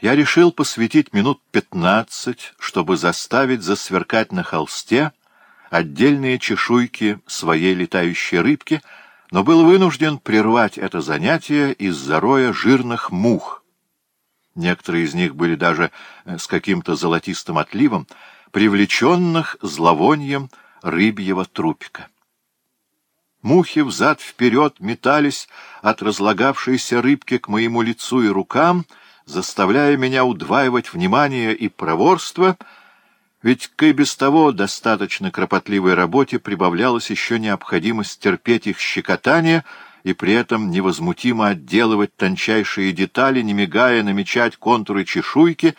я решил посвятить минут пятнадцать, чтобы заставить засверкать на холсте отдельные чешуйки своей летающей рыбки, но был вынужден прервать это занятие из-за роя жирных мух. Некоторые из них были даже э, с каким-то золотистым отливом, привлеченных зловонием рыбьего трупика. Мухи взад-вперед метались от разлагавшейся рыбки к моему лицу и рукам — заставляя меня удваивать внимание и проворство, ведь к и без того достаточно кропотливой работе прибавлялась еще необходимость терпеть их щекотание и при этом невозмутимо отделывать тончайшие детали, не мигая намечать контуры чешуйки,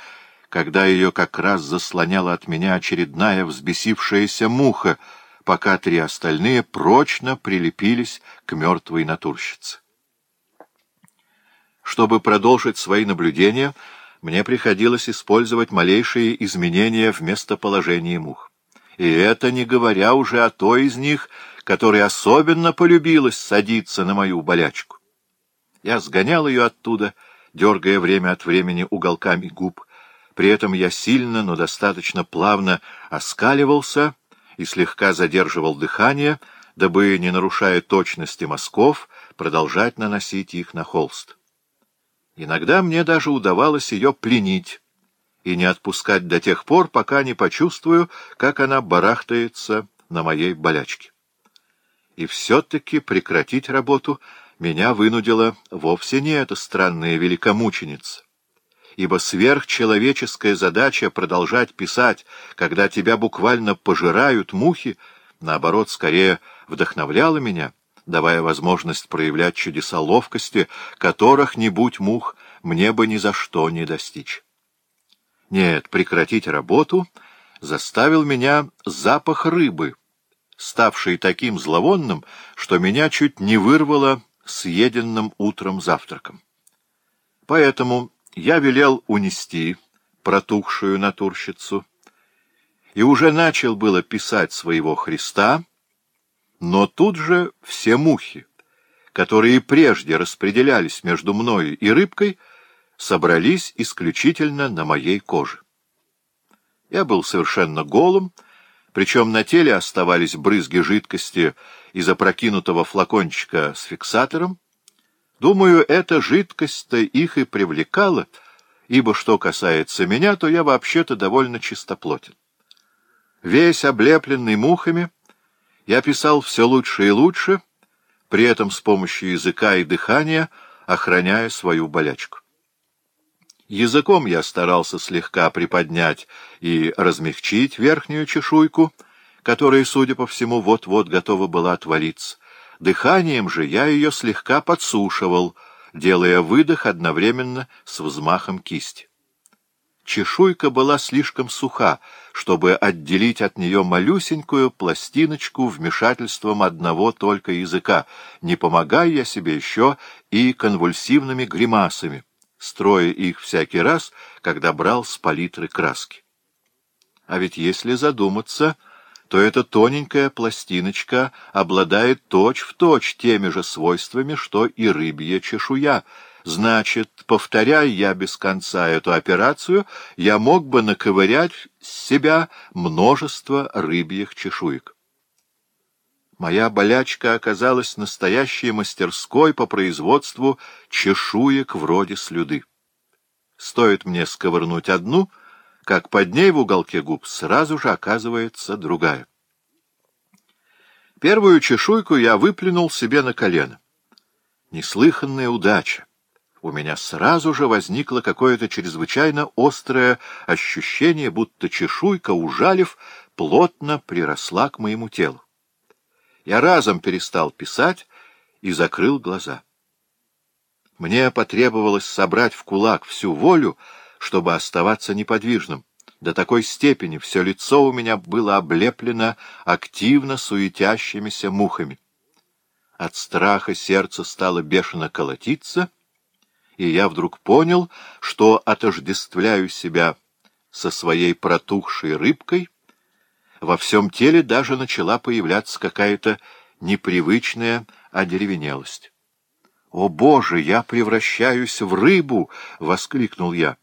когда ее как раз заслоняла от меня очередная взбесившаяся муха, пока три остальные прочно прилепились к мертвой натурщице чтобы продолжить свои наблюдения, мне приходилось использовать малейшие изменения в местоположении мух. И это не говоря уже о той из них, которая особенно полюбилось садиться на мою болячку. Я сгонял ее оттуда, дергая время от времени уголками губ. При этом я сильно, но достаточно плавно оскаливался и слегка задерживал дыхание, дабы, не нарушая точности мазков, продолжать наносить их на холст. Иногда мне даже удавалось ее пленить и не отпускать до тех пор, пока не почувствую, как она барахтается на моей болячке. И все-таки прекратить работу меня вынудила вовсе не эта странная великомученица, ибо сверхчеловеческая задача продолжать писать, когда тебя буквально пожирают мухи, наоборот, скорее вдохновляла меня — давая возможность проявлять чудеса ловкости, которых, не будь мух, мне бы ни за что не достичь. Нет, прекратить работу заставил меня запах рыбы, ставший таким зловонным, что меня чуть не вырвало съеденным утром завтраком. Поэтому я велел унести протухшую натурщицу и уже начал было писать своего Христа — но тут же все мухи, которые прежде распределялись между мною и рыбкой, собрались исключительно на моей коже. Я был совершенно голым, причем на теле оставались брызги жидкости из опрокинутого флакончика с фиксатором. Думаю, эта жидкость-то их и привлекала, ибо что касается меня, то я вообще-то довольно чистоплотен. Весь облепленный мухами — я писал все лучше и лучше, при этом с помощью языка и дыхания охраняя свою болячку. Языком я старался слегка приподнять и размягчить верхнюю чешуйку, которая, судя по всему, вот-вот готова была отвалиться. Дыханием же я ее слегка подсушивал, делая выдох одновременно с взмахом кисти чешуйка была слишком суха, чтобы отделить от нее малюсенькую пластиночку вмешательством одного только языка, не помогая я себе еще и конвульсивными гримасами, строя их всякий раз, когда брал с палитры краски. А ведь если задуматься, то эта тоненькая пластиночка обладает точь-в-точь точь теми же свойствами, что и рыбья чешуя — Значит, повторяя я без конца эту операцию, я мог бы наковырять с себя множество рыбьих чешуек. Моя болячка оказалась настоящей мастерской по производству чешуек вроде слюды. Стоит мне сковырнуть одну, как под ней в уголке губ сразу же оказывается другая. Первую чешуйку я выплюнул себе на колено. Неслыханная удача у меня сразу же возникло какое-то чрезвычайно острое ощущение, будто чешуйка, ужалив, плотно приросла к моему телу. Я разом перестал писать и закрыл глаза. Мне потребовалось собрать в кулак всю волю, чтобы оставаться неподвижным. До такой степени все лицо у меня было облеплено активно суетящимися мухами. От страха сердце стало бешено колотиться — и я вдруг понял, что отождествляю себя со своей протухшей рыбкой. Во всем теле даже начала появляться какая-то непривычная одеревенелость. «О, Боже, я превращаюсь в рыбу!» — воскликнул я.